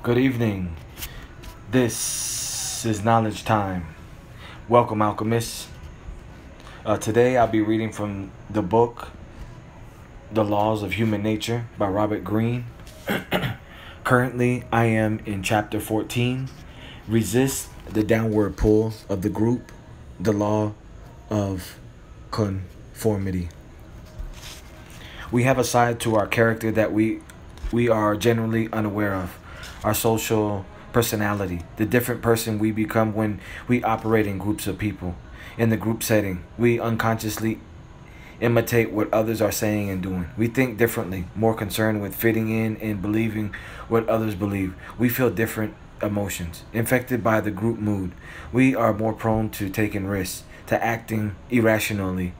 Good evening. This is Knowledge Time. Welcome, alchemists. Uh, today I'll be reading from the book The Laws of Human Nature by Robert Greene. Currently, I am in chapter 14 Resist the Downward Pull of the Group, the Law of Conformity. We have a side to our character that we we are generally unaware of our social personality, the different person we become when we operate in groups of people. In the group setting, we unconsciously imitate what others are saying and doing. We think differently, more concerned with fitting in and believing what others believe. We feel different emotions, infected by the group mood. We are more prone to taking risks, to acting irrationally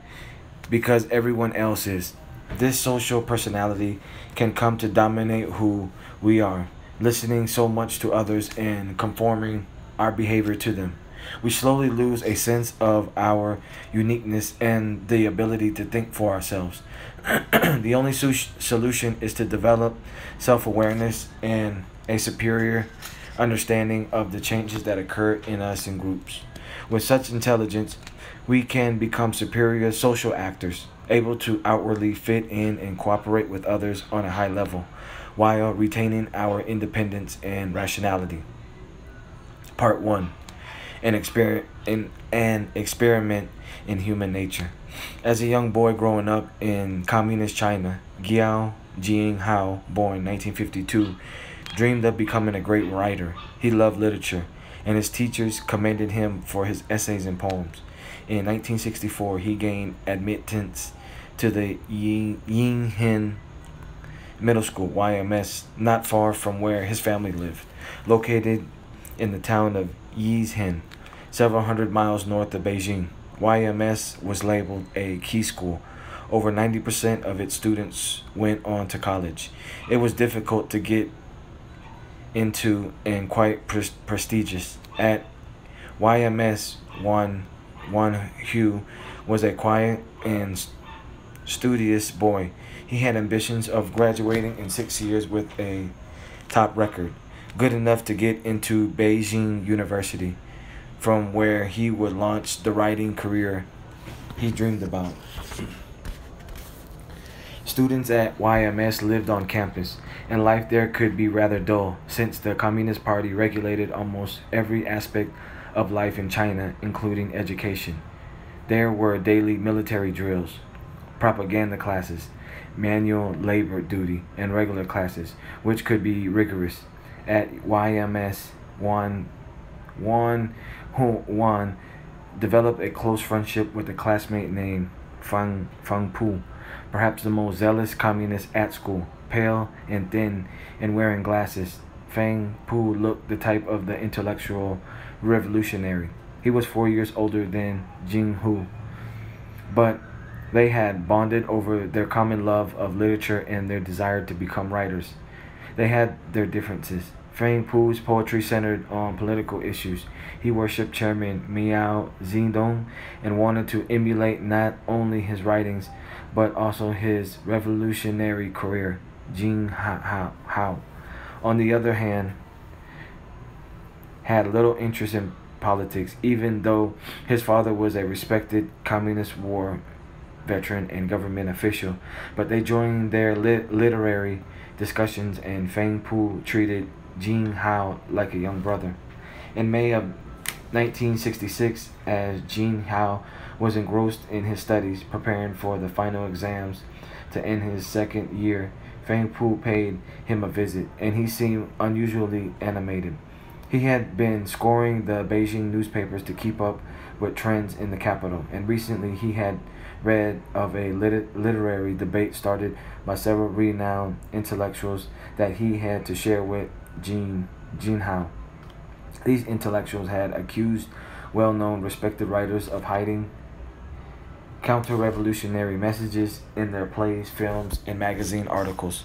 because everyone else is. This social personality can come to dominate who we are, listening so much to others and conforming our behavior to them. We slowly lose a sense of our uniqueness and the ability to think for ourselves. the only solution is to develop self awareness and a superior understanding of the changes that occur in us in groups. With such intelligence, we can become superior social actors able to outwardly fit in and cooperate with others on a high level while retaining our independence and rationality. Part 1 an, exper- in, an experiment in human nature. As a young boy growing up in communist China, Gao Jinghao, born 1952, dreamed of becoming a great writer. He loved literature, and his teachers commended him for his essays and poems. In 1964, he gained admittance to the Yizhen Middle School, YMS, not far from where his family lived, located in the town of Yizhen, several hundred miles north of Beijing. YMS was labeled a key school. Over 90% of its students went on to college. It was difficult to get into and quite pre- prestigious. At YMS, one, one Hugh was a quiet and studious boy. He had ambitions of graduating in six years with a top record, good enough to get into Beijing University, from where he would launch the writing career he dreamed about. Students at YMS lived on campus, and life there could be rather dull since the Communist Party regulated almost every aspect of life in China, including education. There were daily military drills, propaganda classes, manual labor duty, and regular classes, which could be rigorous. At YMS, Juan, Juan, Juan developed a close friendship with a classmate named Fang, Fang Pu, perhaps the most zealous communist at school. Pale and thin and wearing glasses, Fang Pu looked the type of the intellectual revolutionary. He was four years older than Jing Hu, but they had bonded over their common love of literature and their desire to become writers. They had their differences. Fang Pu's poetry centered on political issues. He worshipped Chairman Mao Zedong and wanted to emulate not only his writings, but also his revolutionary career, Jing Hao. Hao. On the other hand, had little interest in politics, even though his father was a respected Communist war veteran and government official, but they joined their lit- literary discussions and Fang Pu treated Jing Hao like a young brother. In May of 1966, as Jing Hao was engrossed in his studies, preparing for the final exams to end his second year, Fang Pu paid him a visit, and he seemed unusually animated. He had been scouring the Beijing newspapers to keep up with trends in the capital, and recently he had read of a lit- literary debate started by several renowned intellectuals that he had to share with Jin Jin Hao. These intellectuals had accused well-known respected writers of hiding counter-revolutionary messages in their plays, films, and magazine articles.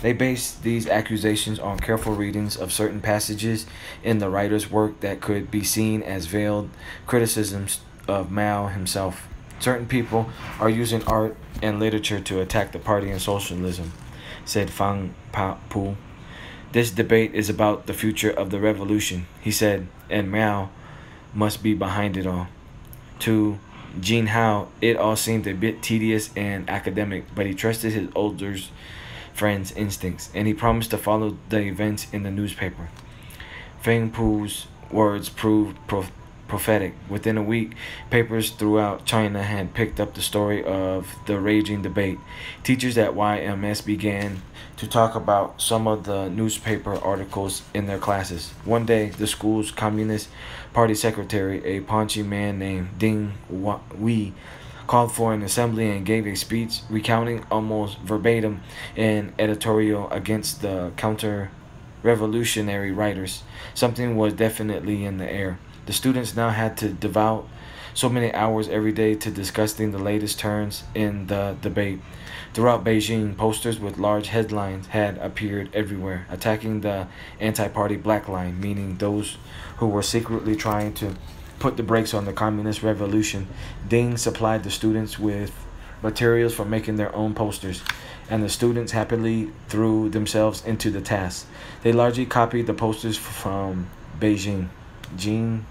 They based these accusations on careful readings of certain passages in the writer's work that could be seen as veiled criticisms of Mao himself. Certain people are using art and literature to attack the party and socialism, said Fang Pu. This debate is about the future of the revolution, he said, and Mao must be behind it all. To Jin Hao, it all seemed a bit tedious and academic, but he trusted his older friend's instincts, and he promised to follow the events in the newspaper. Feng Pu's words proved prophetic. Within a week, papers throughout China had picked up the story of the raging debate. Teachers at YMS began to talk about some of the newspaper articles in their classes. One day, the school's Communist Party secretary, a paunchy man named Ding Wei, called for an assembly and gave a speech recounting almost verbatim an editorial against the counter revolutionary writers. Something was definitely in the air. The students now had to devote so many hours every day to discussing the latest turns in the debate. Throughout Beijing, posters with large headlines had appeared everywhere, attacking the anti party black line, meaning those who were secretly trying to put the brakes on the communist revolution. Ding supplied the students with materials for making their own posters, and the students happily threw themselves into the task. They largely copied the posters from Beijing. Jin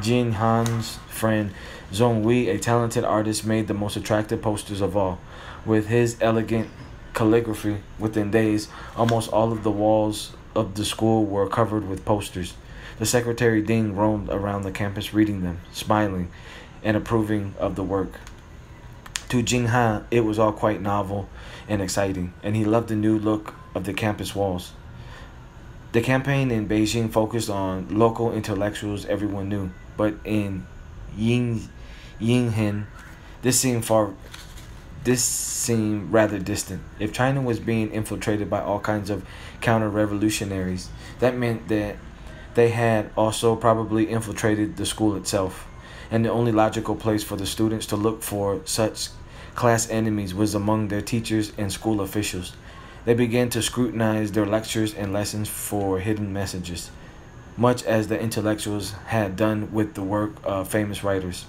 Jin Han's friend Zhong Wei, a talented artist, made the most attractive posters of all. With his elegant calligraphy, within days, almost all of the walls of the school were covered with posters. The secretary Ding roamed around the campus reading them, smiling, and approving of the work. To Jing Han, it was all quite novel and exciting, and he loved the new look of the campus walls. The campaign in Beijing focused on local intellectuals everyone knew, but in Ying, Yinghen, this seemed far this seemed rather distant. If China was being infiltrated by all kinds of counter revolutionaries, that meant that they had also probably infiltrated the school itself. And the only logical place for the students to look for such class enemies was among their teachers and school officials. They began to scrutinize their lectures and lessons for hidden messages, much as the intellectuals had done with the work of famous writers.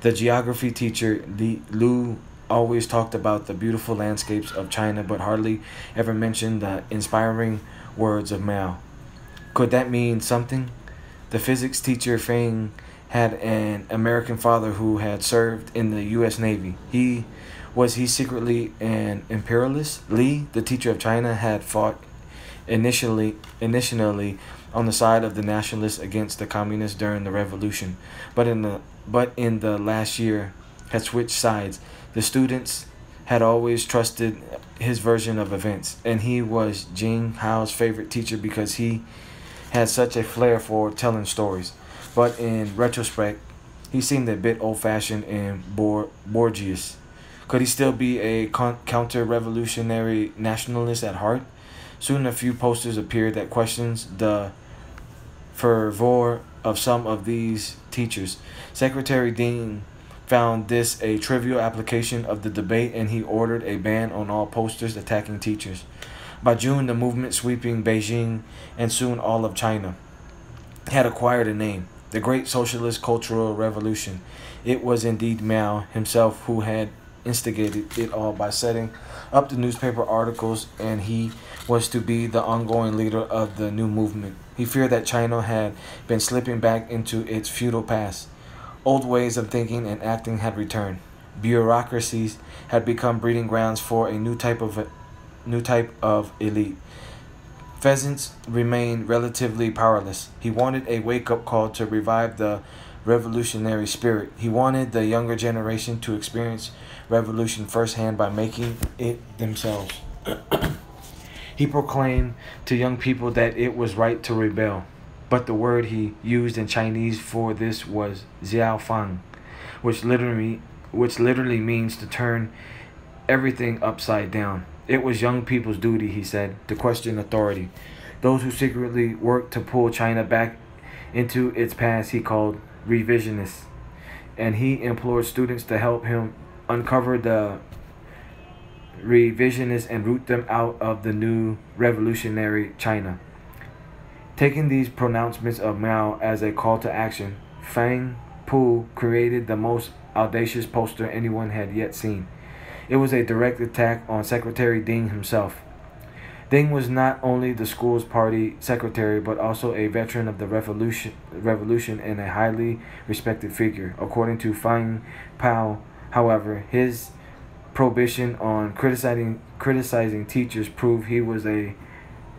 The geography teacher Li, Lu always talked about the beautiful landscapes of China, but hardly ever mentioned the inspiring words of Mao. Could that mean something? The physics teacher Feng had an American father who had served in the U.S. Navy. He was he secretly an imperialist? Li, the teacher of China, had fought initially initially on the side of the nationalists against the communists during the revolution, but in the but in the last year had switched sides. The students had always trusted his version of events, and he was Jing Hao's favorite teacher because he had such a flair for telling stories. But in retrospect, he seemed a bit old-fashioned and Bor- bourgeois. Could he still be a counter revolutionary nationalist at heart? Soon a few posters appeared that questions the fervor of some of these teachers. Secretary Dean found this a trivial application of the debate and he ordered a ban on all posters attacking teachers. By June, the movement sweeping Beijing and soon all of China had acquired a name the Great Socialist Cultural Revolution. It was indeed Mao himself who had instigated it all by setting up the newspaper articles, and he was to be the ongoing leader of the new movement. He feared that China had been slipping back into its feudal past. Old ways of thinking and acting had returned. Bureaucracies had become breeding grounds for a new type of new type of elite. Pheasants remained relatively powerless. He wanted a wake-up call to revive the revolutionary spirit. He wanted the younger generation to experience revolution firsthand by making it themselves. he proclaimed to young people that it was right to rebel, but the word he used in Chinese for this was Xiaofang, which literally which literally means to turn everything upside down. It was young people's duty, he said, to question authority. Those who secretly worked to pull China back into its past he called revisionists. And he implored students to help him uncover the revisionists and root them out of the new revolutionary China. Taking these pronouncements of Mao as a call to action, Fang Pu created the most audacious poster anyone had yet seen. It was a direct attack on Secretary Ding himself. Ding was not only the school's party secretary, but also a veteran of the revolution, revolution and a highly respected figure. According to Fang Pao, however, his prohibition on criticizing criticizing teachers proved he was a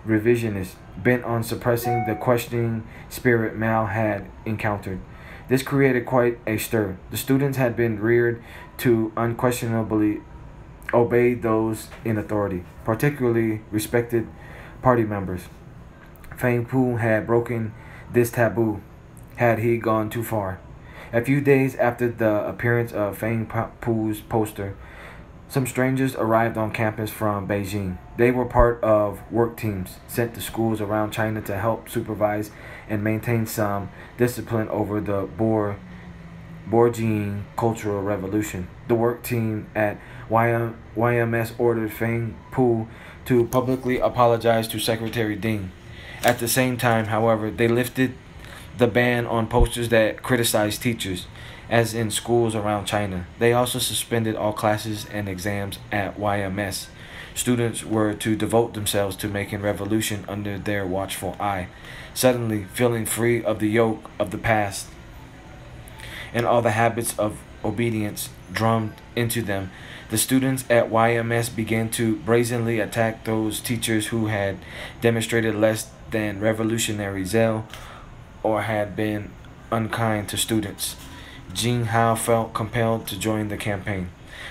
revisionist bent on suppressing the questioning spirit Mao had encountered. This created quite a stir. The students had been reared to unquestionably obey those in authority, particularly respected party members. Fang Pu had broken this taboo had he gone too far. A few days after the appearance of Fang Pu's poster, some strangers arrived on campus from Beijing. They were part of work teams sent to schools around China to help supervise and maintain some discipline over the Boer Borgian Cultural Revolution. The work team at YM, YMS ordered Feng Pu to publicly apologize to Secretary Ding. At the same time, however, they lifted the ban on posters that criticized teachers, as in schools around China. They also suspended all classes and exams at YMS. Students were to devote themselves to making revolution under their watchful eye, suddenly feeling free of the yoke of the past and all the habits of obedience drummed into them. The students at YMS began to brazenly attack those teachers who had demonstrated less than revolutionary zeal or had been unkind to students. Jing Hao felt compelled to join the campaign,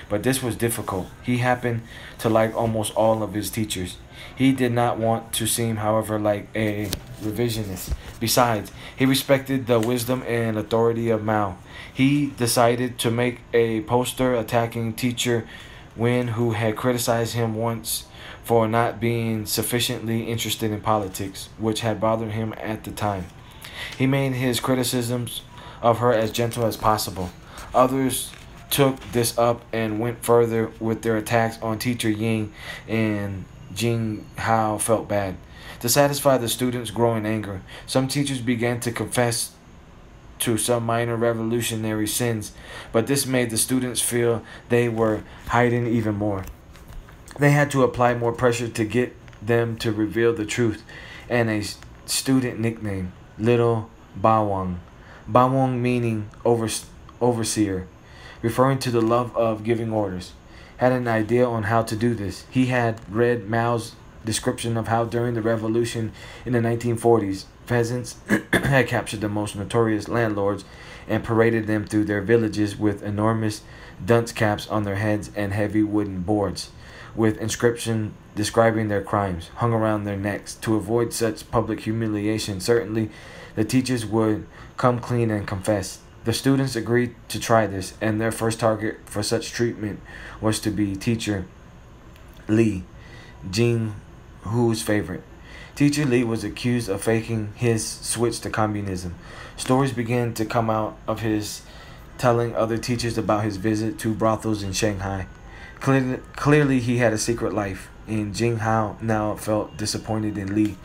but this was difficult. He happened to like almost all of his teachers. He did not want to seem, however, like a revisionist. Besides, he respected the wisdom and authority of Mao. He decided to make a poster attacking teacher Wen, who had criticized him once for not being sufficiently interested in politics, which had bothered him at the time. He made his criticisms of her as gentle as possible. Others took this up and went further with their attacks on teacher Ying and Jing Hao felt bad. To satisfy the students' growing anger, some teachers began to confess to some minor revolutionary sins, but this made the students feel they were hiding even more. They had to apply more pressure to get them to reveal the truth, and a student nickname, Little Bawang. Bawang meaning over, overseer, referring to the love of giving orders had an idea on how to do this. He had read Mao's description of how during the revolution in the 1940s, peasants had captured the most notorious landlords and paraded them through their villages with enormous dunce caps on their heads and heavy wooden boards with inscription describing their crimes hung around their necks. To avoid such public humiliation, certainly the teachers would come clean and confess. The students agreed to try this, and their first target for such treatment was to be teacher Li, Jing Hu's favorite. Teacher Li was accused of faking his switch to communism. Stories began to come out of his telling other teachers about his visit to brothels in Shanghai. Clearly, clearly he had a secret life, and Jing Hao now felt disappointed in Li.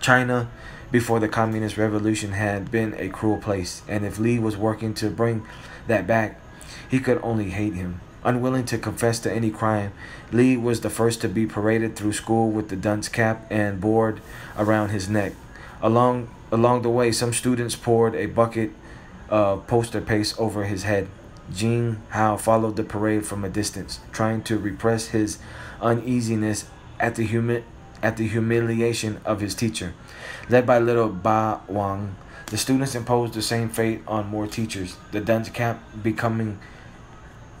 China before the communist revolution had been a cruel place, and if Li was working to bring that back, he could only hate him. Unwilling to confess to any crime, Lee was the first to be paraded through school with the dunce cap and board around his neck. Along along the way, some students poured a bucket of poster paste over his head. Jean Hao followed the parade from a distance, trying to repress his uneasiness at the humi- at the humiliation of his teacher. Led by little Ba Wang, the students imposed the same fate on more teachers, the dunce cap becoming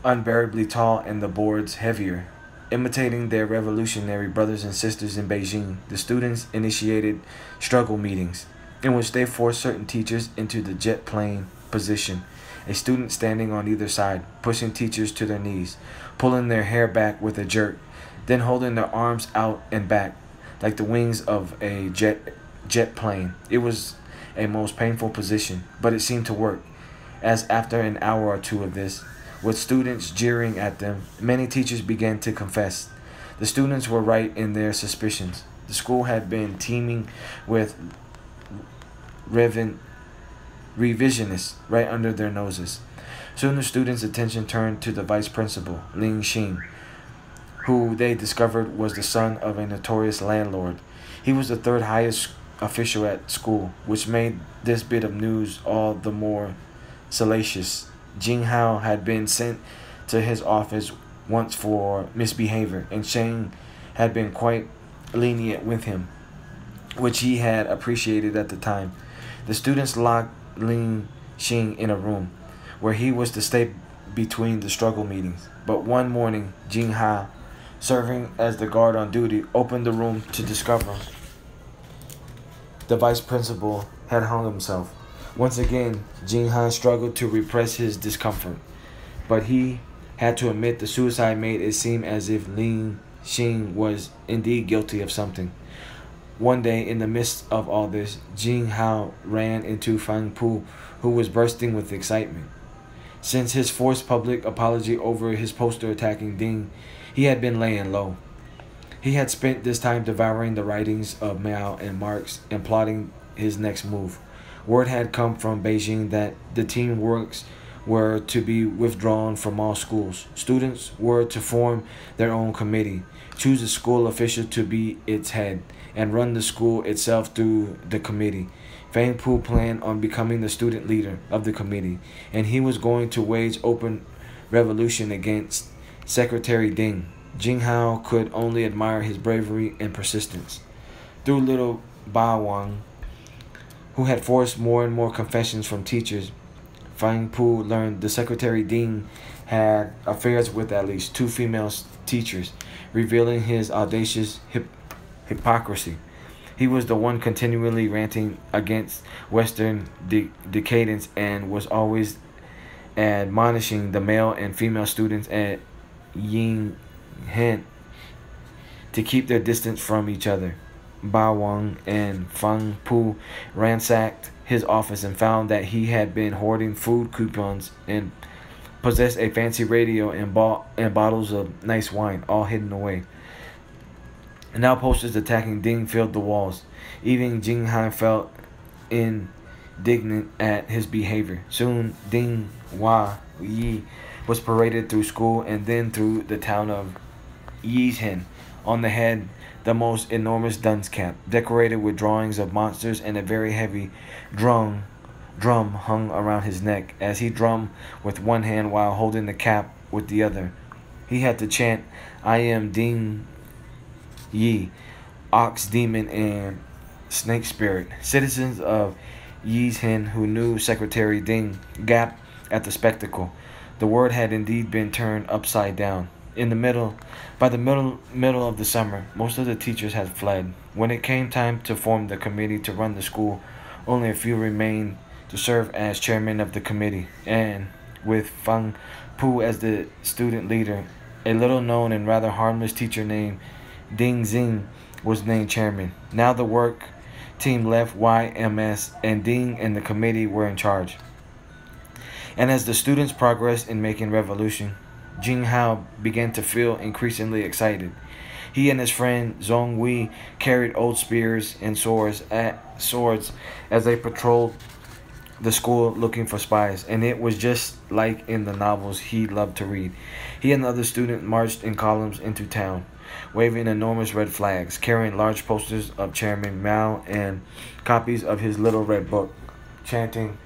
unbearably tall and the boards heavier. Imitating their revolutionary brothers and sisters in Beijing, the students initiated struggle meetings in which they forced certain teachers into the jet plane position, a student standing on either side, pushing teachers to their knees, pulling their hair back with a jerk, then holding their arms out and back like the wings of a jet jet plane. It was a most painful position, but it seemed to work. As after an hour or two of this, with students jeering at them, many teachers began to confess. The students were right in their suspicions. The school had been teeming with revisionists right under their noses. Soon the students' attention turned to the vice principal, Ling Xin, who they discovered was the son of a notorious landlord. He was the third highest official at school, which made this bit of news all the more salacious. Jing Hao had been sent to his office once for misbehavior, and Sheng had been quite lenient with him, which he had appreciated at the time. The students locked Lin Xing in a room, where he was to stay between the struggle meetings. But one morning, Jing Hao, serving as the guard on duty, opened the room to discover the vice principal had hung himself. Once again, Jing Han struggled to repress his discomfort, but he had to admit the suicide made it seem as if Lin Xing was indeed guilty of something. One day, in the midst of all this, Jing Hao ran into Fang Pu, who was bursting with excitement. Since his forced public apology over his poster attacking Ding, he had been laying low. He had spent this time devouring the writings of Mao and Marx and plotting his next move. Word had come from Beijing that the team works were to be withdrawn from all schools. Students were to form their own committee, choose a school official to be its head, and run the school itself through the committee. Fang Pu planned on becoming the student leader of the committee, and he was going to wage open revolution against Secretary Ding. Jing Hao could only admire his bravery and persistence. Through little Ba Wang, who had forced more and more confessions from teachers, Fang Pu learned the secretary Ding had affairs with at least two female teachers, revealing his audacious hip hypocrisy. He was the one continually ranting against Western de decadence and was always admonishing the male and female students at Ying hint to keep their distance from each other. Ba Wang and Fang Pu ransacked his office and found that he had been hoarding food coupons and possessed a fancy radio and bought and bottles of nice wine, all hidden away. And now posters attacking Ding filled the walls. Even Jing Han felt indignant at his behavior. Soon Ding Hua Yi was paraded through school and then through the town of Yizhen. On the head, the most enormous dunce cap, decorated with drawings of monsters and a very heavy drum drum hung around his neck as he drummed with one hand while holding the cap with the other. He had to chant, I am Ding Yi, ox demon and snake spirit. Citizens of Yizhen who knew Secretary Ding gaped at the spectacle. The word had indeed been turned upside down in the middle by the middle middle of the summer most of the teachers had fled. When it came time to form the committee to run the school only a few remained to serve as chairman of the committee. And with fang pu as the student leader a little known and rather harmless teacher named ding xing was named chairman. Now the work team left yms and ding and the committee were in charge. And as the students progressed in making revolution Jing Hao began to feel increasingly excited. He and his friend Zhong Wei carried old spears and swords, at, swords as they patrolled the school looking for spies, and it was just like in the novels he loved to read. He and the other students marched in columns into town, waving enormous red flags, carrying large posters of Chairman Mao and copies of his little red book, chanting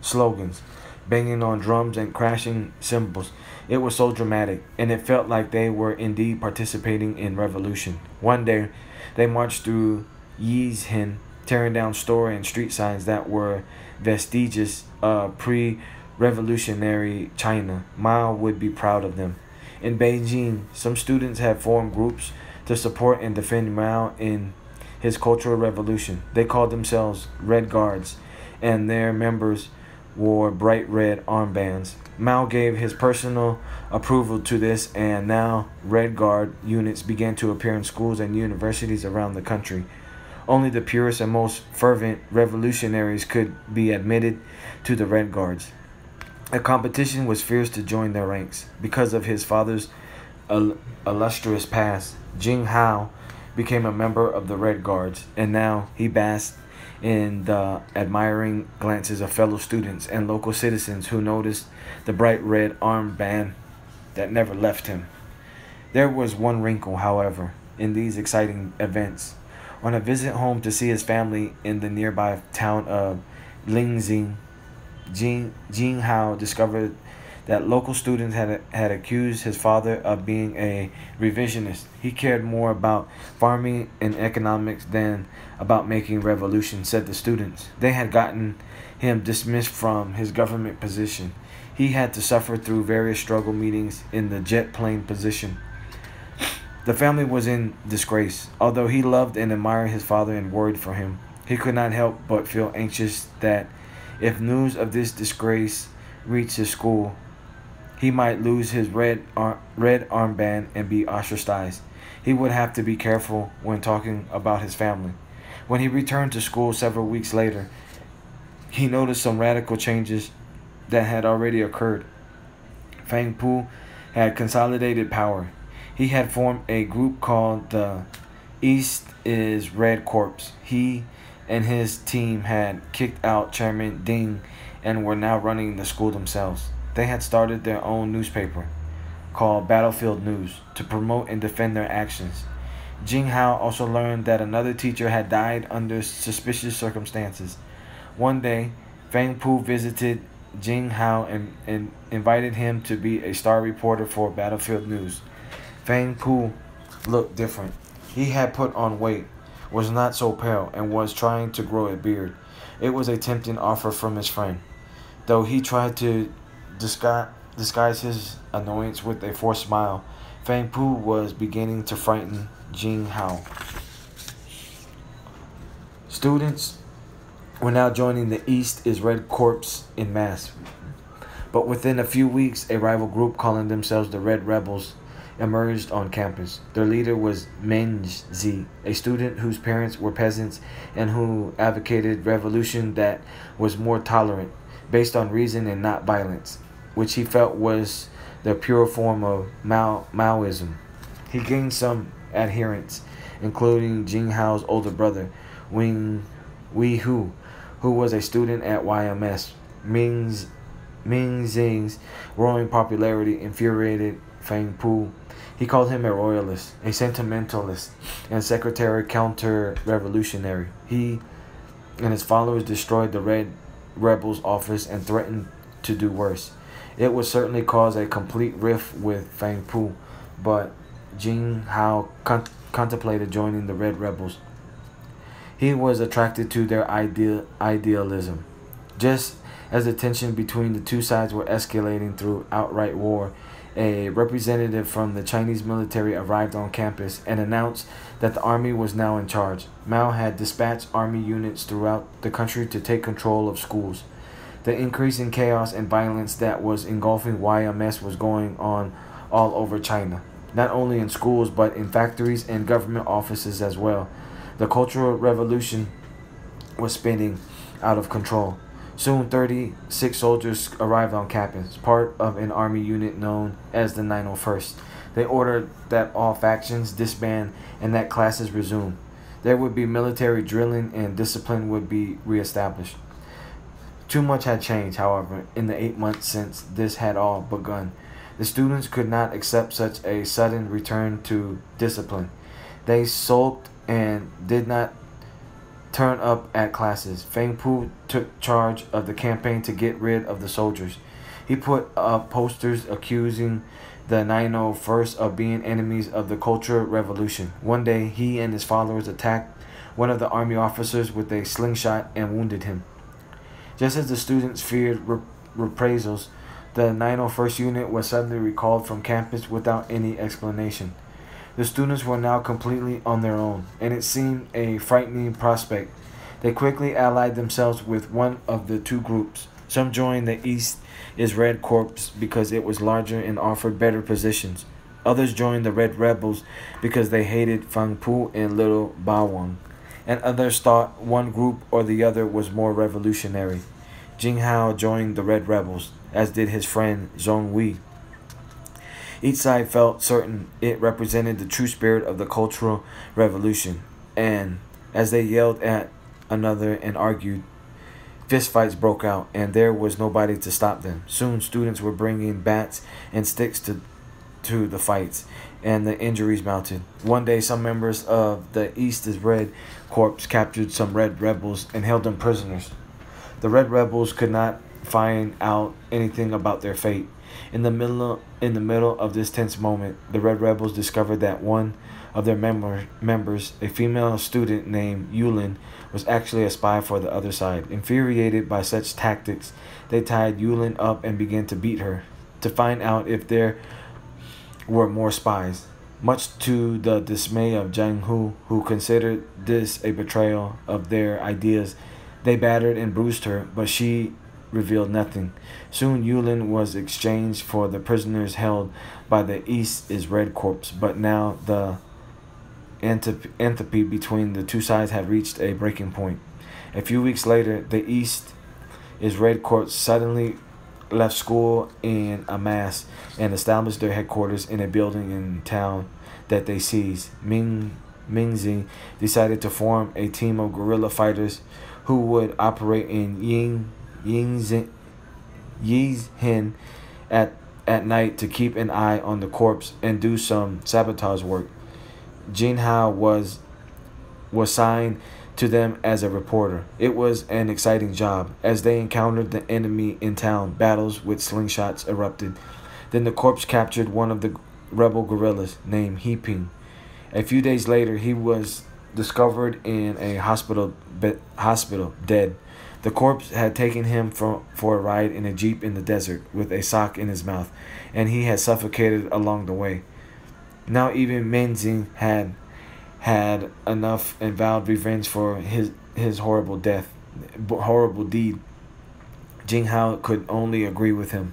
slogans banging on drums and crashing cymbals. It was so dramatic, and it felt like they were indeed participating in revolution. One day, they marched through Yizhen, tearing down store and street signs that were vestiges of pre-revolutionary China. Mao would be proud of them. In Beijing, some students had formed groups to support and defend Mao in his cultural revolution. They called themselves Red Guards, and their members wore bright red armbands. Mao gave his personal approval to this, and now Red Guard units began to appear in schools and universities around the country. Only the purest and most fervent revolutionaries could be admitted to the Red Guards. A competition was fierce to join their ranks. Because of his father's illustrious past, Jing Hao became a member of the Red Guards, and now he basked in the admiring glances of fellow students and local citizens who noticed the bright red armband that never left him. There was one wrinkle, however, in these exciting events. On a visit home to see his family in the nearby town of Lingxing, Jing, Jing Hao discovered that local students had, had accused his father of being a revisionist. He cared more about farming and economics than about making revolution, said the students. They had gotten him dismissed from his government position. He had to suffer through various struggle meetings in the jet plane position. The family was in disgrace. Although he loved and admired his father and worried for him, he could not help but feel anxious that if news of this disgrace reached his school, he might lose his red ar- red armband and be ostracized. He would have to be careful when talking about his family. When he returned to school several weeks later, he noticed some radical changes that had already occurred. Fang Pu had consolidated power. He had formed a group called the East is Red Corps. He and his team had kicked out Chairman Ding and were now running the school themselves. They had started their own newspaper called Battlefield News to promote and defend their actions. Jing Hao also learned that another teacher had died under suspicious circumstances. One day, Fang Pu visited Jing Hao and, and invited him to be a star reporter for Battlefield News. Fang Pu looked different. He had put on weight, was not so pale, and was trying to grow a beard. It was a tempting offer from his friend. Though he tried to disguise, disguise his annoyance with a forced smile. Fang Pu was beginning to frighten Jing Hao. Students were now joining the East is Red Corps in mass. But within a few weeks, a rival group calling themselves the Red Rebels emerged on campus. Their leader was Meng Zi, a student whose parents were peasants and who advocated revolution that was more tolerant, based on reason and not violence which he felt was the pure form of Mao, Maoism. He gained some adherents, including Jing Hao's older brother, Wing Wei Hu, who was a student at YMS. Ming's, Ming Xing's growing popularity infuriated Fang Pu. He called him a royalist, a sentimentalist, and secretary counter-revolutionary. He and his followers destroyed the Red Rebels' office and threatened to do worse. It would certainly cause a complete rift with Fang Pu, but Jing Hao con- contemplated joining the Red Rebels. He was attracted to their ideal idealism. Just as the tension between the two sides were escalating through outright war, a representative from the Chinese military arrived on campus and announced that the army was now in charge. Mao had dispatched army units throughout the country to take control of schools. The increasing chaos and violence that was engulfing YMS was going on all over China, not only in schools but in factories and government offices as well. The Cultural Revolution was spinning out of control. Soon, 36 soldiers arrived on campus, part of an army unit known as the 901st. They ordered that all factions disband and that classes resume. There would be military drilling and discipline would be reestablished. Too much had changed, however, in the eight months since this had all begun. The students could not accept such a sudden return to discipline. They sulked and did not turn up at classes. Fang Pu took charge of the campaign to get rid of the soldiers. He put up posters accusing the 901st of being enemies of the Cultural Revolution. One day, he and his followers attacked one of the army officers with a slingshot and wounded him. Just as the students feared rep- reprisals, the 901st unit was suddenly recalled from campus without any explanation. The students were now completely on their own, and it seemed a frightening prospect. They quickly allied themselves with one of the two groups. Some joined the East is Red Corps because it was larger and offered better positions. Others joined the Red Rebels because they hated Fang Pu and Little Bawang and others thought one group or the other was more revolutionary. Jing Hao joined the Red Rebels, as did his friend Zhong Wei. Each side felt certain it represented the true spirit of the Cultural Revolution, and as they yelled at another and argued, fistfights broke out, and there was nobody to stop them. Soon, students were bringing bats and sticks to to the fights, and the injuries mounted. One day, some members of the East is Red Corps captured some Red rebels and held them prisoners. The Red rebels could not find out anything about their fate. In the middle in the middle of this tense moment, the Red Rebels discovered that one of their member, members, a female student named Yulin, was actually a spy for the other side. Infuriated by such tactics, they tied Yulin up and began to beat her to find out if there were more spies. Much to the dismay of Jiang Hu, who considered this a betrayal of their ideas, they battered and bruised her, but she revealed nothing. Soon Yulin was exchanged for the prisoners held by the East is Red Corps, but now the antipathy between the two sides had reached a breaking point. A few weeks later, the East is Red Corps suddenly left school in a mass and established their headquarters in a building in town that they seized. Ming Mingzi decided to form a team of guerrilla fighters who would operate in Ying Yingzhen Yizhen at at night to keep an eye on the corpse and do some sabotage work. Jin Hao was was signed to them as a reporter. It was an exciting job. As they encountered the enemy in town, battles with slingshots erupted. Then the corpse captured one of the rebel guerrillas named He Ping. A few days later, he was discovered in a hospital hospital dead. The corpse had taken him for, for a ride in a jeep in the desert with a sock in his mouth, and he had suffocated along the way. Now even Menzing had had enough and vowed revenge for his his horrible death, horrible deed. Jing Hao could only agree with him.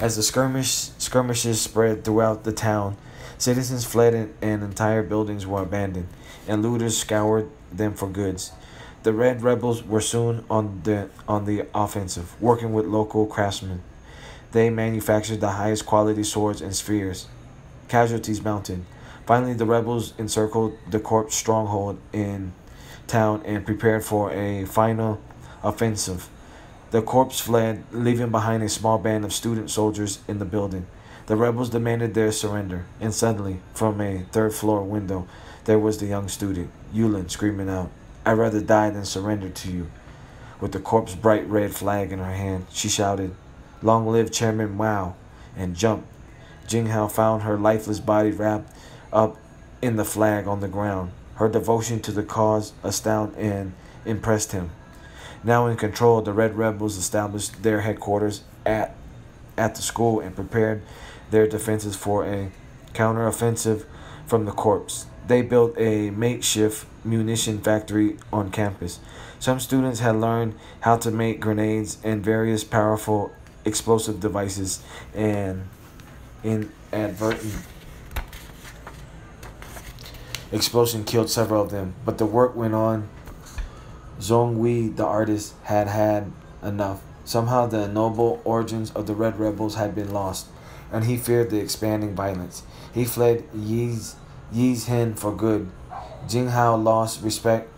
As the skirmish skirmishes spread throughout the town, citizens fled and, and entire buildings were abandoned, and looters scoured them for goods. The Red Rebels were soon on the on the offensive, working with local craftsmen. They manufactured the highest quality swords and spears casualties mounted. Finally, the rebels encircled the corps stronghold in town and prepared for a final offensive. The corps fled, leaving behind a small band of student soldiers in the building. The rebels demanded their surrender, and suddenly, from a third floor window, there was the young student, Yulin, screaming out, I'd rather die than surrender to you. With the corps' bright red flag in her hand, she shouted, Long live Chairman Mao, and jumped Jing Hao found her lifeless body wrapped up in the flag on the ground. Her devotion to the cause astounded and impressed him. Now in control, the Red Rebels established their headquarters at, at the school and prepared their defenses for a counteroffensive from the corps. They built a makeshift munition factory on campus. Some students had learned how to make grenades and various powerful explosive devices and inadvertent explosion killed several of them, but the work went on. Zhong Wei, the artist, had had enough. Somehow the noble origins of the Red Rebels had been lost, and he feared the expanding violence. He fled Yi's, Yi's Hen for good. Jing Hao lost respect.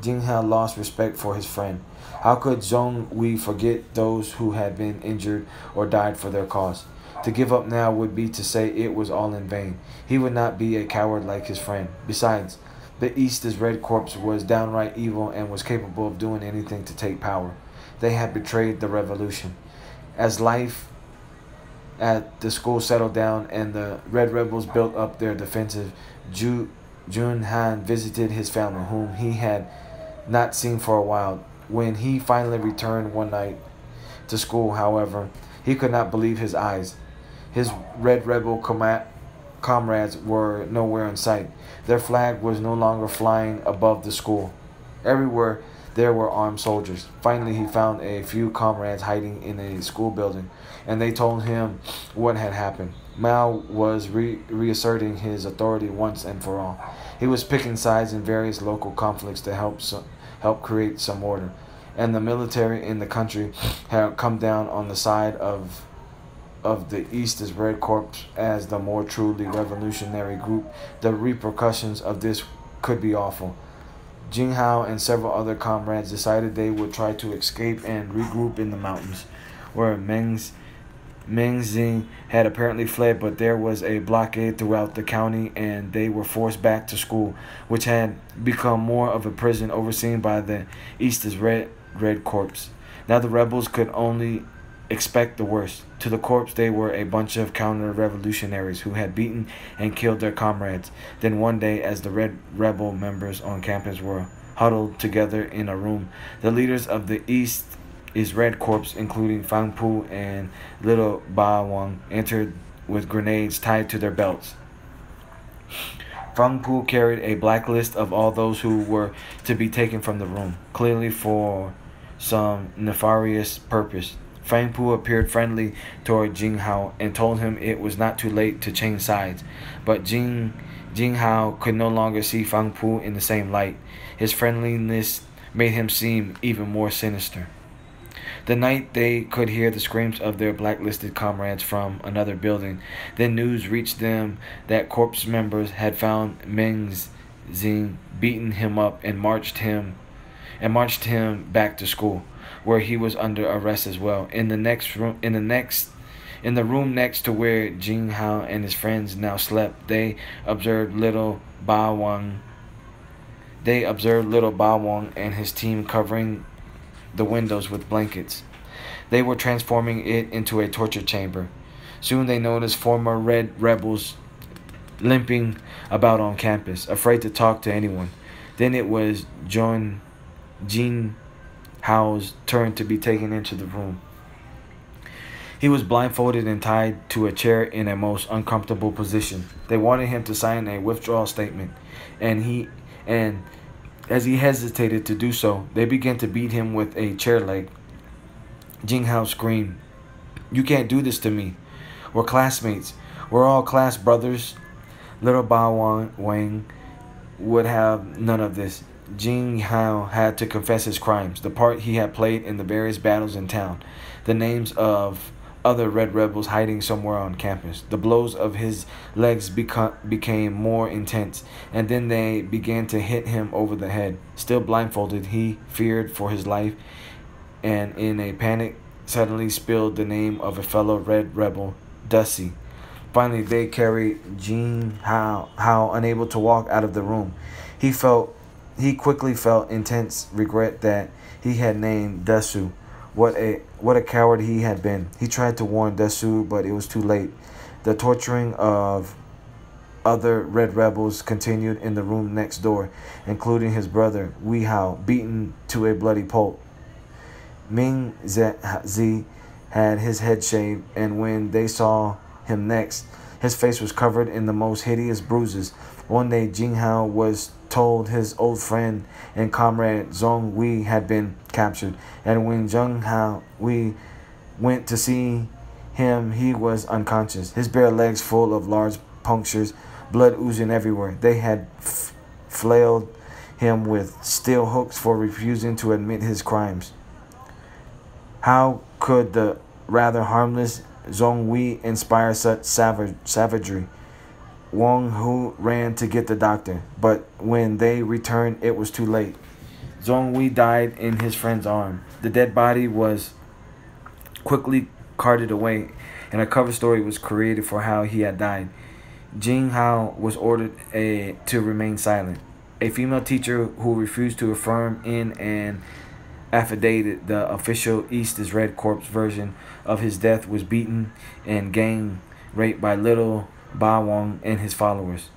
Jing Hao lost respect for his friend. How could Zhong Wei forget those who had been injured or died for their cause? To give up now would be to say it was all in vain. He would not be a coward like his friend. Besides, the East's Red Corps was downright evil and was capable of doing anything to take power. They had betrayed the revolution. As life at the school settled down and the Red Rebels built up their defensive, Ju, Jun Han visited his family, whom he had not seen for a while. When he finally returned one night to school, however, he could not believe his eyes. His Red Rebel com- comrades were nowhere in sight. Their flag was no longer flying above the school. Everywhere there were armed soldiers. Finally, he found a few comrades hiding in a school building, and they told him what had happened. Mao was re- reasserting his authority once and for all. He was picking sides in various local conflicts to help so- help create some order, and the military in the country had come down on the side of of the East is Red Corps as the more truly revolutionary group, the repercussions of this could be awful. Jing Hao and several other comrades decided they would try to escape and regroup in the mountains, where Meng's Meng Xing had apparently fled, but there was a blockade throughout the county and they were forced back to school, which had become more of a prison overseen by the East's Red, Red Corps. Now the rebels could only expect the worst. To the corpse they were a bunch of counter revolutionaries who had beaten and killed their comrades. Then one day, as the Red Rebel members on campus were huddled together in a room, the leaders of the East is Red Corps, including Fang Pu and Little Ba Wang, entered with grenades tied to their belts. Fang Pu carried a blacklist of all those who were to be taken from the room, clearly for some nefarious purpose. Fang Pu appeared friendly toward Jing Hao and told him it was not too late to change sides. But Jing, Jing Hao could no longer see Fang Pu in the same light. His friendliness made him seem even more sinister. The night they could hear the screams of their blacklisted comrades from another building. Then news reached them that corps members had found Meng Xing, beaten him up, and marched him and marched him back to school, where he was under arrest as well. In the next room, in the next, in the room next to where Jing Hao and his friends now slept, they observed little Ba Wang. They observed little Ba Wang and his team covering the windows with blankets. They were transforming it into a torture chamber. Soon they noticed former red rebels limping about on campus, afraid to talk to anyone. Then it was John Jin Hao's turn to be taken into the room. He was blindfolded and tied to a chair in a most uncomfortable position. They wanted him to sign a withdrawal statement, and he and as he hesitated to do so, they began to beat him with a chair leg. Jing Hao screamed, You can't do this to me. We're classmates. We're all class brothers. Little Bao Wang would have none of this. Jing Hao had to confess his crimes, the part he had played in the various battles in town, the names of other red rebels hiding somewhere on campus. The blows of his legs beca- became more intense, and then they began to hit him over the head. Still blindfolded, he feared for his life, and in a panic, suddenly spilled the name of a fellow red rebel, Dusty. Finally, they carried Jing Hao, How unable to walk out of the room. He felt, he quickly felt intense regret that he had named Desu what a what a coward he had been. He tried to warn Desu, but it was too late. The torturing of other red rebels continued in the room next door, including his brother, Wei Hao, beaten to a bloody pulp. Ming Zi had his head shaved, and when they saw him next, his face was covered in the most hideous bruises. One day, Jing Hao was told his old friend and comrade Zhong Wei had been captured, and when Zhong Hao Wei went to see him, he was unconscious, his bare legs full of large punctures, blood oozing everywhere. They had flailed him with steel hooks for refusing to admit his crimes. How could the rather harmless Zhong Wei inspire such savage, savagery? Wang Hu ran to get the doctor, but when they returned, it was too late. Zhong Wei died in his friend's arm. The dead body was quickly carted away, and a cover story was created for how he had died. Jing Hao was ordered a, to remain silent. A female teacher who refused to affirm in an affidavit the official East is Red Corpse version of his death was beaten and gang raped by little Ba Wang and his followers.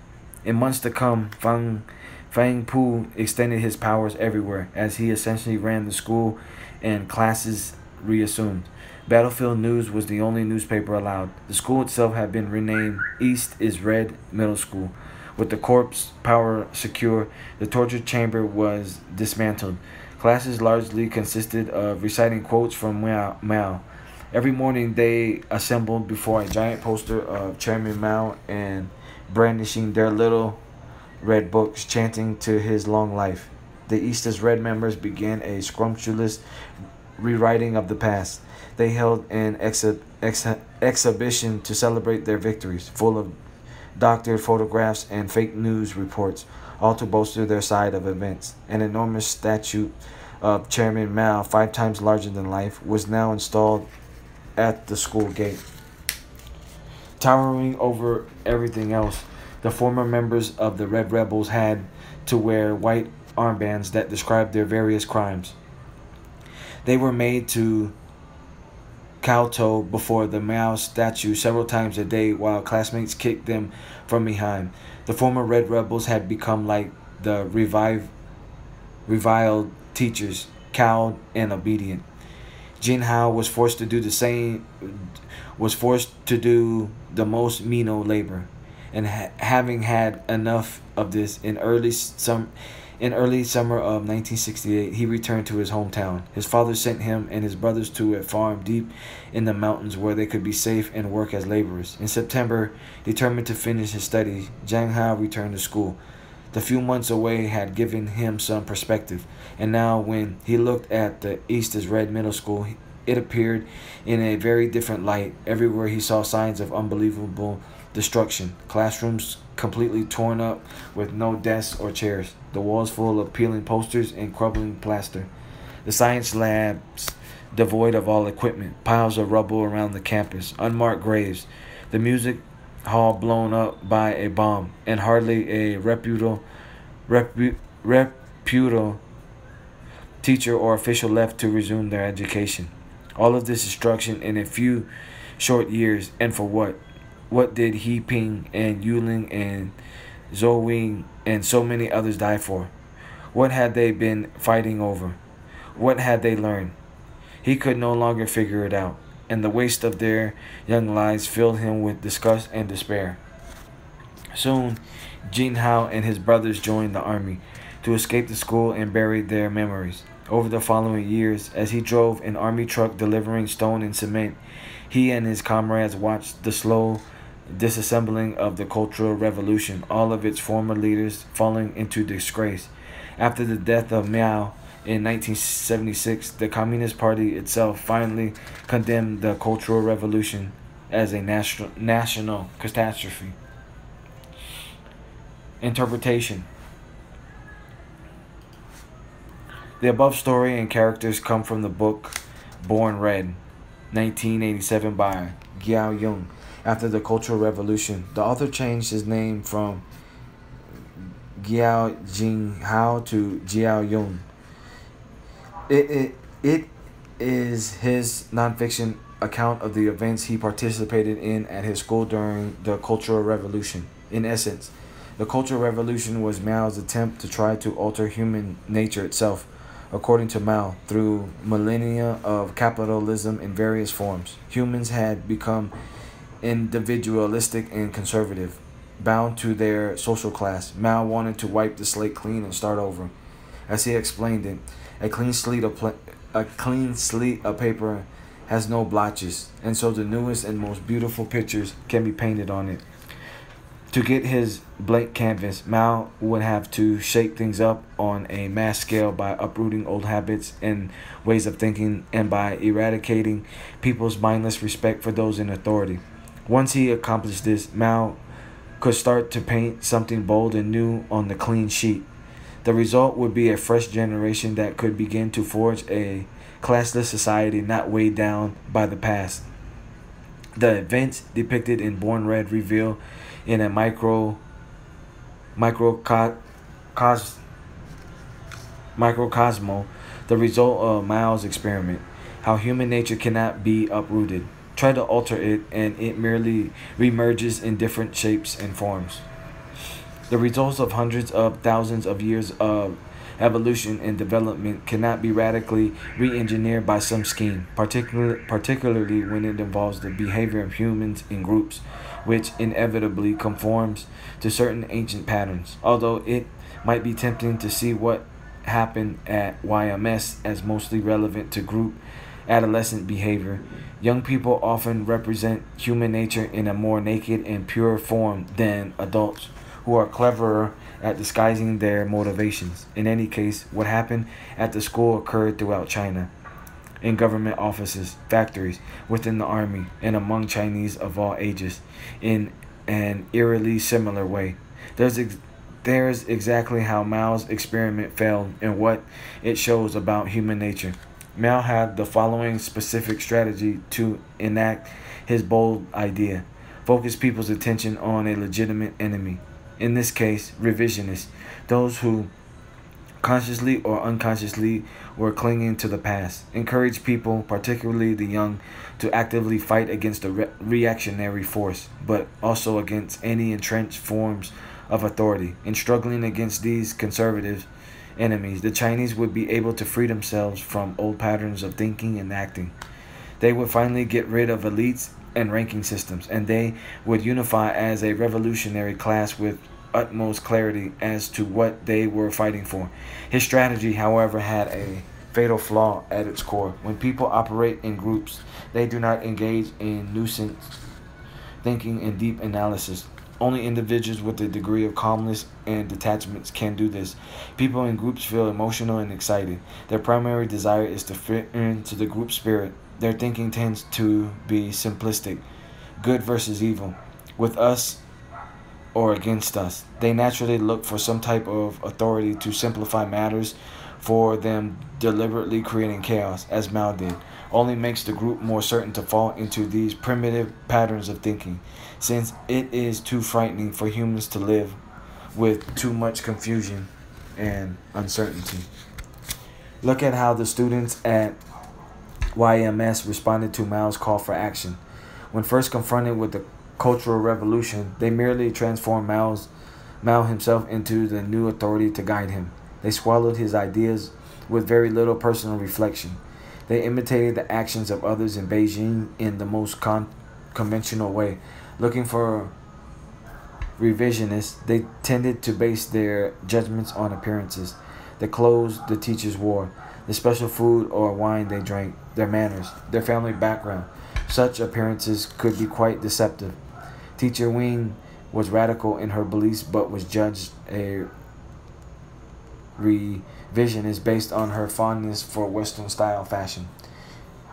In months to come, Fang, Fang Pu extended his powers everywhere as he essentially ran the school and classes reassumed. Battlefield News was the only newspaper allowed. The school itself had been renamed East is Red Middle School. With the corpse power secure, the torture chamber was dismantled. Classes largely consisted of reciting quotes from Mao. Mao Every morning they assembled before a giant poster of Chairman Mao and brandishing their little red books, chanting to his long life. The East is Red members began a scrumptious rewriting of the past. They held an exhi- ex- exhibition to celebrate their victories, full of doctored photographs and fake news reports, all to bolster their side of events. An enormous statue of Chairman Mao, five times larger than life, was now installed at the school gate. Towering over everything else, the former members of the Red Rebels had to wear white armbands that described their various crimes. They were made to kowtow before the Mao statue several times a day while classmates kicked them from behind. The former Red Rebels had become like the revive, reviled teachers, cowed and obedient. Jin Hao was forced to do the same, was forced to do the most menial labor, and ha- having had enough of this in early some. In early summer of 1968, he returned to his hometown. His father sent him and his brothers to a farm deep in the mountains where they could be safe and work as laborers. In September, determined to finish his studies, Jing Hao returned to school. The few months away had given him some perspective, and now when he looked at the East as Red Middle School, it appeared in a very different light. Everywhere he saw signs of unbelievable destruction. Classrooms completely torn up with no desks or chairs. The walls full of peeling posters and crumbling plaster. The science labs devoid of all equipment. Piles of rubble around the campus. Unmarked graves. The music hall blown up by a bomb, and hardly a reputable, repu, reputable teacher or official left to resume their education. All of this destruction in a few short years, and for what? What did He Ping and Yuling and Zhou Wing and so many others die for? What had they been fighting over? What had they learned? He could no longer figure it out and the waste of their young lives filled him with disgust and despair. Soon, Jin Hao and his brothers joined the army to escape the school and bury their memories. Over the following years, as he drove an army truck delivering stone and cement, he and his comrades watched the slow disassembling of the Cultural Revolution, all of its former leaders falling into disgrace. After the death of Mao, in 1976, the Communist Party itself finally condemned the Cultural Revolution as a national, national catastrophe. Interpretation The above story and characters come from the book Born Red, 1987 by Gao Jung. After the Cultural Revolution, the author changed his name from Gao Jing Hao to Gao Jung it, it, it is his nonfiction account of the events he participated in at his school during the Cultural Revolution. In essence, the Cultural Revolution was Mao's attempt to try to alter human nature itself, according to Mao, through millennia of capitalism in various forms. Humans had become individualistic and conservative, bound to their social class. Mao wanted to wipe the slate clean and start over. As he explained it, a clean slate of a clean slate of paper has no blotches, and so the newest and most beautiful pictures can be painted on it. To get his blank canvas, Mao would have to shake things up on a mass scale by uprooting old habits and ways of thinking and by eradicating people's mindless respect for those in authority. Once he accomplished this, Mao could start to paint something bold and new on the clean sheet. The result would be a fresh generation that could begin to forge a classless society not weighed down by the past. The events depicted in Born Red reveal in a micro microcosm microcosmo the result of Mao's experiment, how human nature cannot be uprooted. Try to alter it and it merely remerges in different shapes and forms. The results of hundreds of thousands of years of evolution and development cannot be radically re-engineered by some scheme, particularly particularly when it involves the behavior of humans in groups, which inevitably conforms to certain ancient patterns. Although it might be tempting to see what happened at YMS as mostly relevant to group adolescent behavior, young people often represent human nature in a more naked and pure form than adults who are cleverer at disguising their motivations. In any case, what happened at the school occurred throughout China, in government offices, factories, within the army, and among Chinese of all ages, in an eerily similar way. There's ex- there's exactly how Mao's experiment failed and what it shows about human nature. Mao had the following specific strategy to enact his bold idea focus people's attention on a legitimate enemy. In this case, revisionists, those who consciously or unconsciously were clinging to the past. Encourage people, particularly the young, to actively fight against the re- reactionary force, but also against any entrenched forms of authority. In struggling against these conservative enemies, the Chinese would be able to free themselves from old patterns of thinking and acting. They would finally get rid of elites and ranking systems, and they would unify as a revolutionary class with utmost clarity as to what they were fighting for. His strategy, however, had a fatal flaw at its core. When people operate in groups, they do not engage in nuisance thinking and deep analysis. Only individuals with a degree of calmness and detachment can do this. People in groups feel emotional and excited. Their primary desire is to fit into the group spirit. Their thinking tends to be simplistic, good versus evil. With us, or against us. They naturally look for some type of authority to simplify matters for them, deliberately creating chaos, as Mao did, only makes the group more certain to fall into these primitive patterns of thinking, since it is too frightening for humans to live with too much confusion and uncertainty. Look at how the students at YMS responded to Mao's call for action. When first confronted with the Cultural Revolution, they merely transformed Mao's, Mao himself into the new authority to guide him. They swallowed his ideas with very little personal reflection. They imitated the actions of others in Beijing in the most con- conventional way. Looking for revisionists, they tended to base their judgments on appearances, the clothes the teachers wore, the special food or wine they drank, their manners, their family background. Such appearances could be quite deceptive. Teacher Wing was radical in her beliefs but was judged a revisionist based on her fondness for Western style fashion.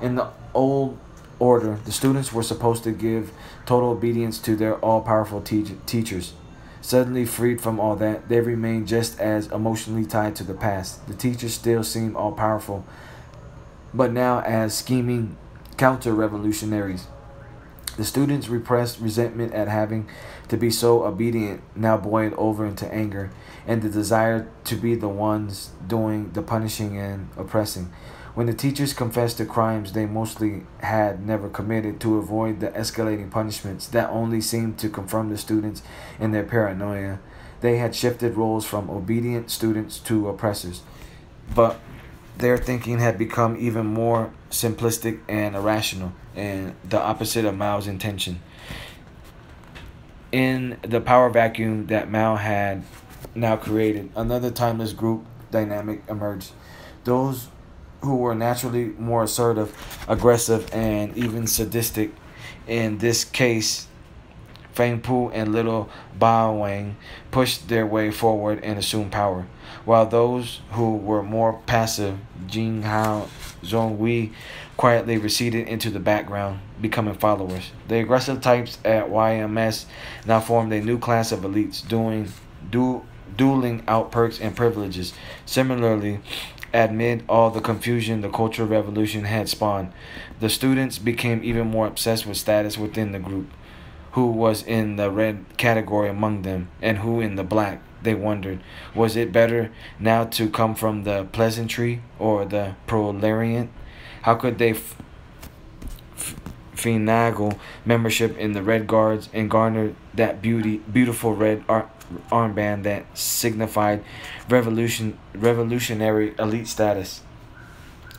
In the old order, the students were supposed to give total obedience to their all powerful te- teachers. Suddenly freed from all that, they remained just as emotionally tied to the past. The teachers still seemed all powerful, but now as scheming counter revolutionaries. The students' repressed resentment at having to be so obedient now boiled over into anger and the desire to be the ones doing the punishing and oppressing. When the teachers confessed to crimes they mostly had never committed to avoid the escalating punishments that only seemed to confirm the students in their paranoia, they had shifted roles from obedient students to oppressors. But their thinking had become even more simplistic and irrational, and the opposite of Mao's intention. In the power vacuum that Mao had now created, another timeless group dynamic emerged. Those who were naturally more assertive, aggressive, and even sadistic. In this case, Fang Pu and little Bao Wang pushed their way forward and assumed power, while those who were more passive, Jing Hao, Zhonghui, quietly receded into the background, becoming followers. The aggressive types at YMS now formed a new class of elites, doing du- dueling out perks and privileges. Similarly, amid all the confusion the Cultural Revolution had spawned, the students became even more obsessed with status within the group who was in the red category among them, and who in the black. They wondered, was it better now to come from the pleasantry or the proletariat? How could they finagle membership in the Red Guards and garner that beauty, beautiful red ar- armband that signified revolution, revolutionary elite status?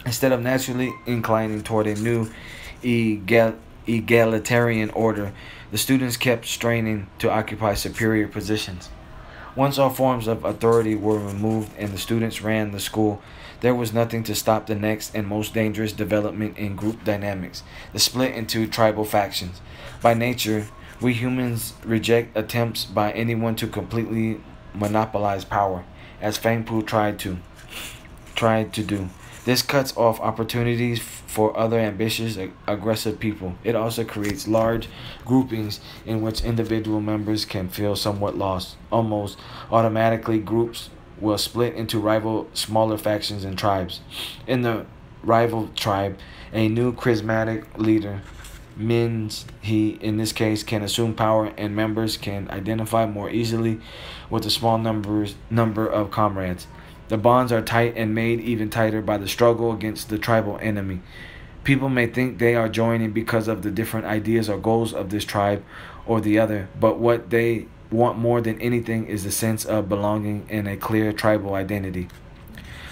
Instead of naturally inclining toward a new egal- egalitarian order, the students kept straining to occupy superior positions. Once all forms of authority were removed and the students ran the school, there was nothing to stop the next and most dangerous development in group dynamics the split into tribal factions. By nature, we humans reject attempts by anyone to completely monopolize power, as Fang Pu tried to tried to do. This cuts off opportunities for other ambitious, aggressive people. It also creates large groupings in which individual members can feel somewhat lost. Almost automatically, groups will split into rival smaller factions and tribes. In the rival tribe, a new charismatic leader means he, in this case, can assume power and members can identify more easily with a small numbers, number of comrades. The bonds are tight and made even tighter by the struggle against the tribal enemy. People may think they are joining because of the different ideas or goals of this tribe or the other, but what they want more than anything is the sense of belonging and a clear tribal identity.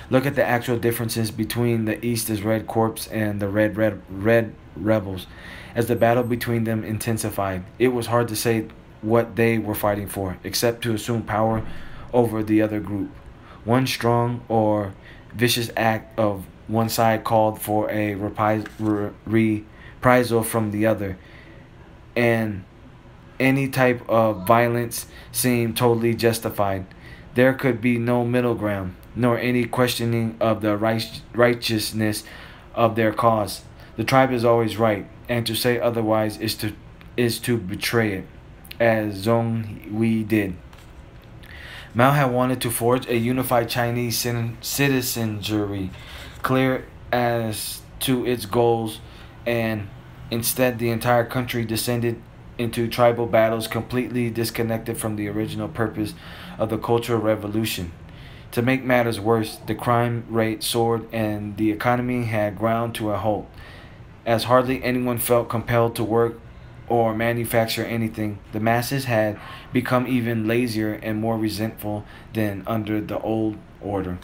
Look at the actual differences between the East East's Red Corps and the Red Red Red Rebels. As the battle between them intensified, it was hard to say what they were fighting for, except to assume power over the other group. One strong or vicious act of one side called for a reprisal from the other, and any type of violence seemed totally justified. There could be no middle ground, nor any questioning of the right, righteousness of their cause. The tribe is always right, and to say otherwise is to is to betray it, as Zhong Hui did. Mao had wanted to forge a unified Chinese citizenry, clear as to its goals, and instead the entire country descended into tribal battles completely disconnected from the original purpose of the Cultural Revolution. To make matters worse, the crime rate soared and the economy had ground to a halt. As hardly anyone felt compelled to work or manufacture anything, the masses had become even lazier and more resentful than under the old order.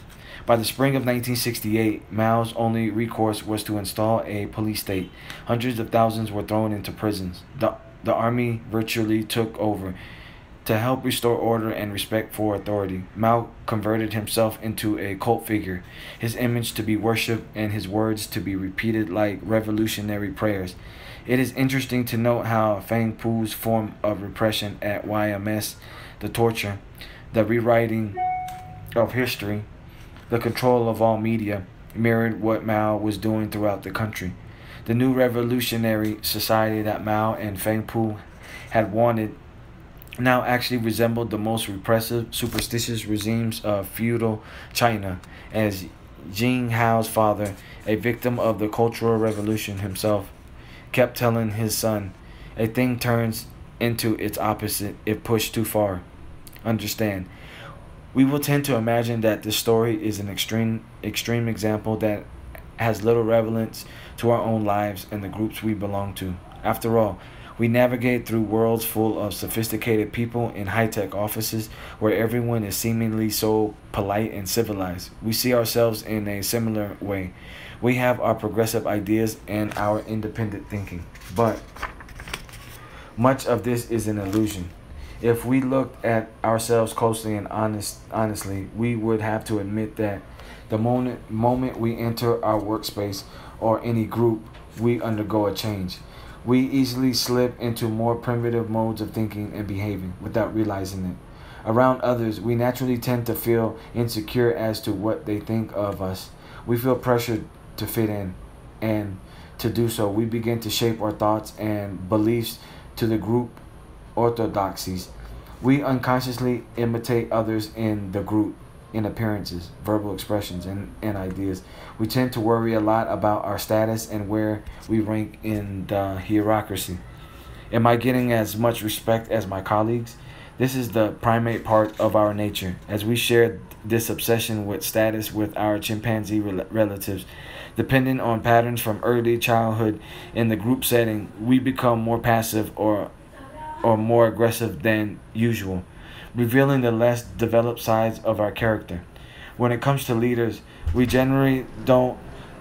By the spring of 1968, Mao's only recourse was to install a police state. Hundreds of thousands were thrown into prisons. The the army virtually took over. To help restore order and respect for authority, Mao converted himself into a cult figure, his image to be worshipped and his words to be repeated like revolutionary prayers. It is interesting to note how Fang Pu's form of repression at YMS, the torture, the rewriting of history, the control of all media, mirrored what Mao was doing throughout the country. The new revolutionary society that Mao and Fang Pu had wanted now actually resembled the most repressive, superstitious regimes of feudal China, as Jing Hao's father, a victim of the Cultural Revolution himself, kept telling his son, a thing turns into its opposite if pushed too far. Understand. We will tend to imagine that this story is an extreme extreme example that has little relevance to our own lives and the groups we belong to. After all, we navigate through worlds full of sophisticated people in high tech offices where everyone is seemingly so polite and civilized. We see ourselves in a similar way. We have our progressive ideas and our independent thinking. But much of this is an illusion. If we looked at ourselves closely and honest, honestly, we would have to admit that the moment, moment we enter our workspace or any group, we undergo a change. We easily slip into more primitive modes of thinking and behaving without realizing it. Around others, we naturally tend to feel insecure as to what they think of us. We feel pressured to fit in, and to do so, we begin to shape our thoughts and beliefs to the group orthodoxies. We unconsciously imitate others in the group in appearances, verbal expressions, and, and ideas. We tend to worry a lot about our status and where we rank in the hierarchy. Am I getting as much respect as my colleagues? This is the primate part of our nature. As we share this obsession with status with our chimpanzee rel- relatives, depending on patterns from early childhood in the group setting, we become more passive or or more aggressive than usual revealing the less developed sides of our character. When it comes to leaders, we generally don't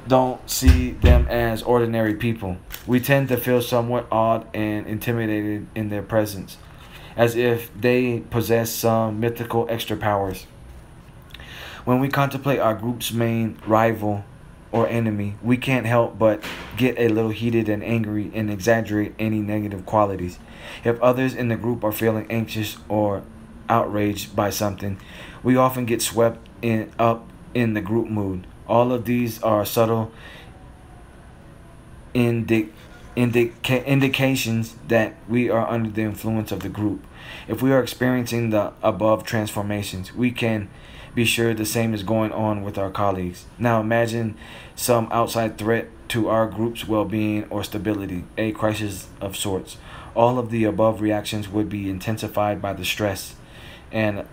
don't see them as ordinary people. We tend to feel somewhat awed and intimidated in their presence, as if they possess some mythical extra powers. When we contemplate our group's main rival or enemy, we can't help but get a little heated and angry and exaggerate any negative qualities. If others in the group are feeling anxious or outraged by something, we often get swept in up in the group mood. All of these are subtle indic- indica- indications that we are under the influence of the group. If we are experiencing the above transformations, we can be sure the same is going on with our colleagues. Now imagine some outside threat to our group's well being or stability, a crisis of sorts. All of the above reactions would be intensified by the stress, and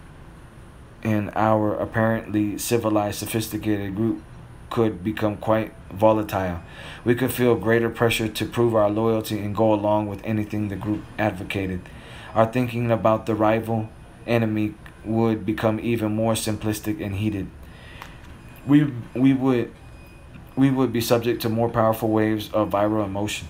in our apparently civilized, sophisticated group could become quite volatile. We could feel greater pressure to prove our loyalty and go along with anything the group advocated. Our thinking about the rival enemy would become even more simplistic and heated. We we would we would be subject to more powerful waves of viral emotion,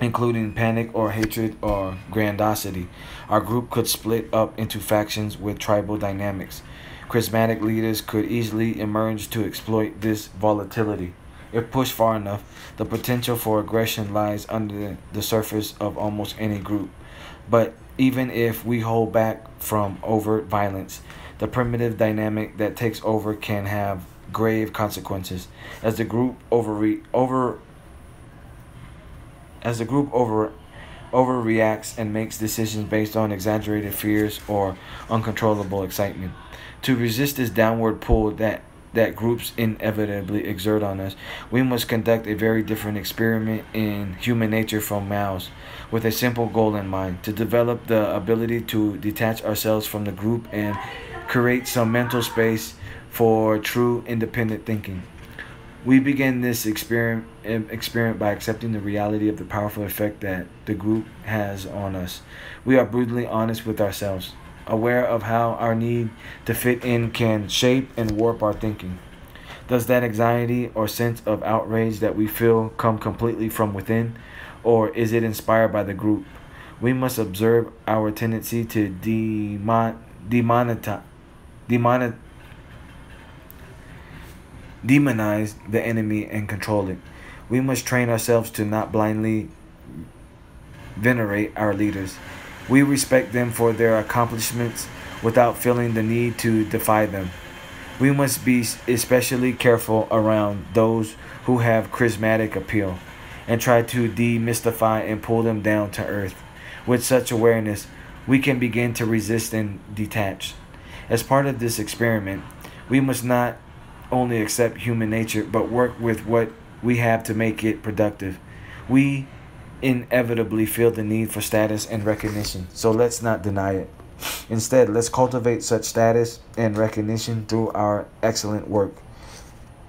including panic or hatred or grandiosity. Our group could split up into factions with tribal dynamics. Charismatic leaders could easily emerge to exploit this volatility. If pushed far enough, the potential for aggression lies under the surface of almost any group. But even if we hold back from overt violence, the primitive dynamic that takes over can have grave consequences as the group over over as the group over overreacts and makes decisions based on exaggerated fears or uncontrollable excitement. To resist this downward pull that that groups inevitably exert on us, we must conduct a very different experiment in human nature from Mao's, with a simple goal in mind to develop the ability to detach ourselves from the group and create some mental space for true independent thinking. We begin this experiment, experiment by accepting the reality of the powerful effect that the group has on us. We are brutally honest with ourselves aware of how our need to fit in can shape and warp our thinking. Does that anxiety or sense of outrage that we feel come completely from within, or is it inspired by the group? We must observe our tendency to demon, demonetize, demonet, demonize the enemy and control it. We must train ourselves to not blindly venerate our leaders we respect them for their accomplishments without feeling the need to defy them. We must be especially careful around those who have charismatic appeal and try to demystify and pull them down to earth. With such awareness, we can begin to resist and detach. As part of this experiment, we must not only accept human nature but work with what we have to make it productive. We inevitably feel the need for status and recognition, so let's not deny it. Instead, let's cultivate such status and recognition through our excellent work.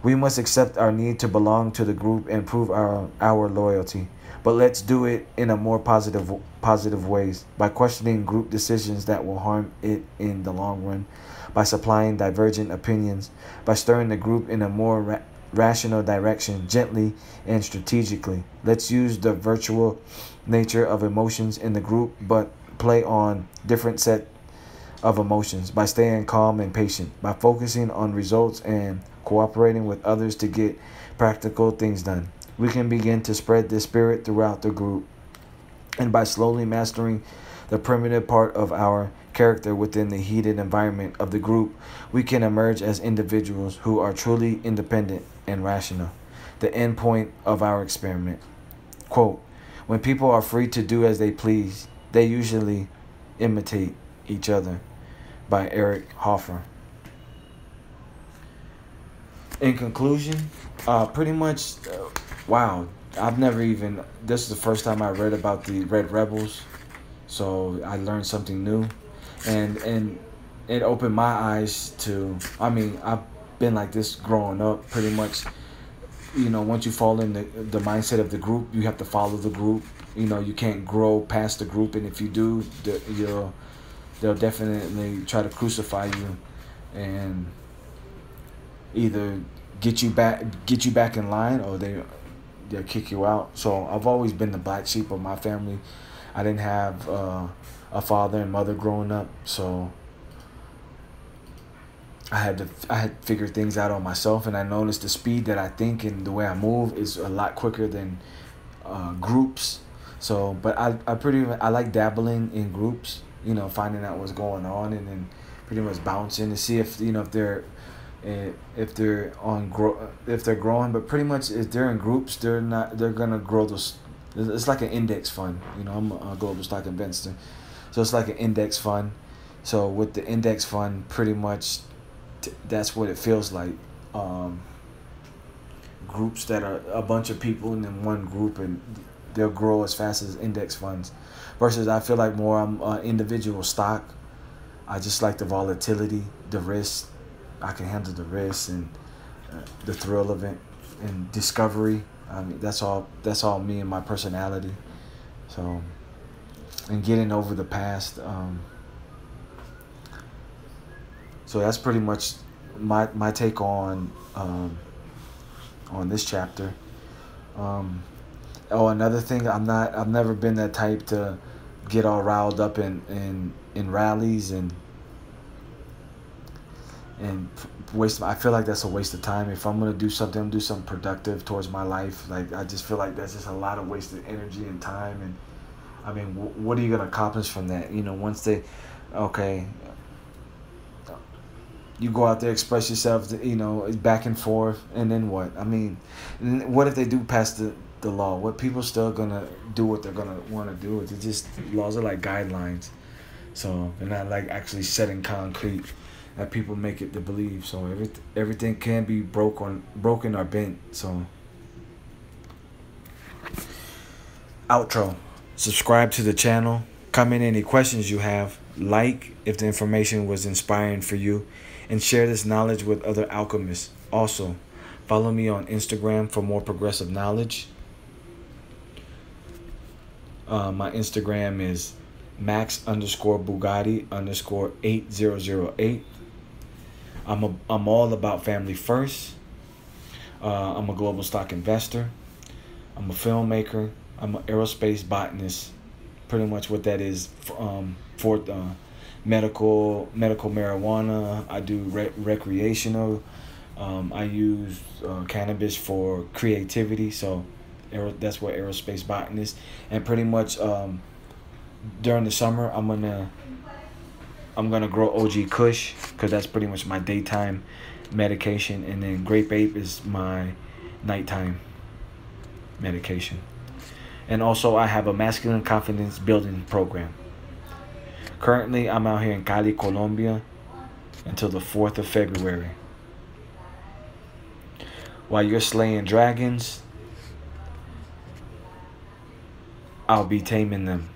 We must accept our need to belong to the group and prove our, our loyalty, but let's do it in a more positive positive ways by questioning group decisions that will harm it in the long run, by supplying divergent opinions, by stirring the group in a more ra- rational direction gently and strategically. Let's use the virtual nature of emotions in the group, but play on different set of emotions by staying calm and patient, by focusing on results and cooperating with others to get practical things done. We can begin to spread this spirit throughout the group. And by slowly mastering the primitive part of our character within the heated environment of the group, we can emerge as individuals who are truly independent and rational. The end point of our experiment. Quote When people are free to do as they please, they usually imitate each other. By Eric Hoffer. In conclusion, uh, pretty much, uh, wow, I've never even, this is the first time I read about the Red Rebels, so I learned something new. And, and it opened my eyes to, I mean, I've been like this growing up pretty much. You know once you fall in the, the mindset of the group you have to follow the group. You know you can't grow past the group and if you do the, you'll they'll definitely try to crucify you. And either get you back get you back in line or they they'll kick you out. So i've always been the black sheep of my family. I didn't have uh, a father and mother growing up. So I had to I had figured things out on myself, and I noticed the speed that I think and the way I move is a lot quicker than uh, groups. So, but I I pretty I like dabbling in groups, you know, finding out what's going on, and then pretty much bouncing to see if you know if they're if they're on grow if they're growing. But pretty much if they're in groups, they're not they're gonna grow those. It's like an index fund, you know. I'm a global stock investor, so it's like an index fund. So with the index fund, pretty much that's what it feels like. Um, groups that are a bunch of people in one group and they'll grow as fast as index funds. Versus, I feel like more I'm uh, individual stock. I just like the volatility, the risk. I can handle the risk and uh, the thrill of it and discovery. I mean, that's all. That's all me and my personality. So, and getting over the past. Um, so that's pretty much my my take on um, on this chapter. Um, oh, another thing, I'm not. I've never been that type to get all riled up in in in rallies and and waste. I feel like that's a waste of time. If I'm gonna do something, I'm do something productive towards my life. Like I just feel like that's just a lot of wasted energy and time. And I mean, what are you gonna accomplish from that? You know, once they, okay, you go out there, express yourself, you know, back and forth, and then what? I mean, what if they do pass the, the law? What people still gonna do what they're gonna want to do? It's just laws are like guidelines, so they're not like actually setting concrete that people make it to believe. So every, everything can be broken, broken or bent. So outro. Subscribe to the channel. Comment any questions you have. Like if the information was inspiring for you and share this knowledge with other alchemists. Also, follow me on Instagram for more progressive knowledge. Uh, my Instagram is max underscore Bugatti underscore 8008. I'm, a, I'm all about family first. Uh, I'm a global stock investor. I'm a filmmaker. I'm an aerospace botanist. Pretty much what that is um, for uh, medical medical marijuana. I do re- recreational. Um, I use uh, cannabis for creativity. So aer- that's what aerospace botanist. And pretty much um, during the summer, I'm gonna I'm gonna grow OG Kush because that's pretty much my daytime medication, and then Grape Ape is my nighttime medication. And also, I have a masculine confidence building program. Currently, I'm out here in Cali, Colombia until the 4th of February. While you're slaying dragons, I'll be taming them.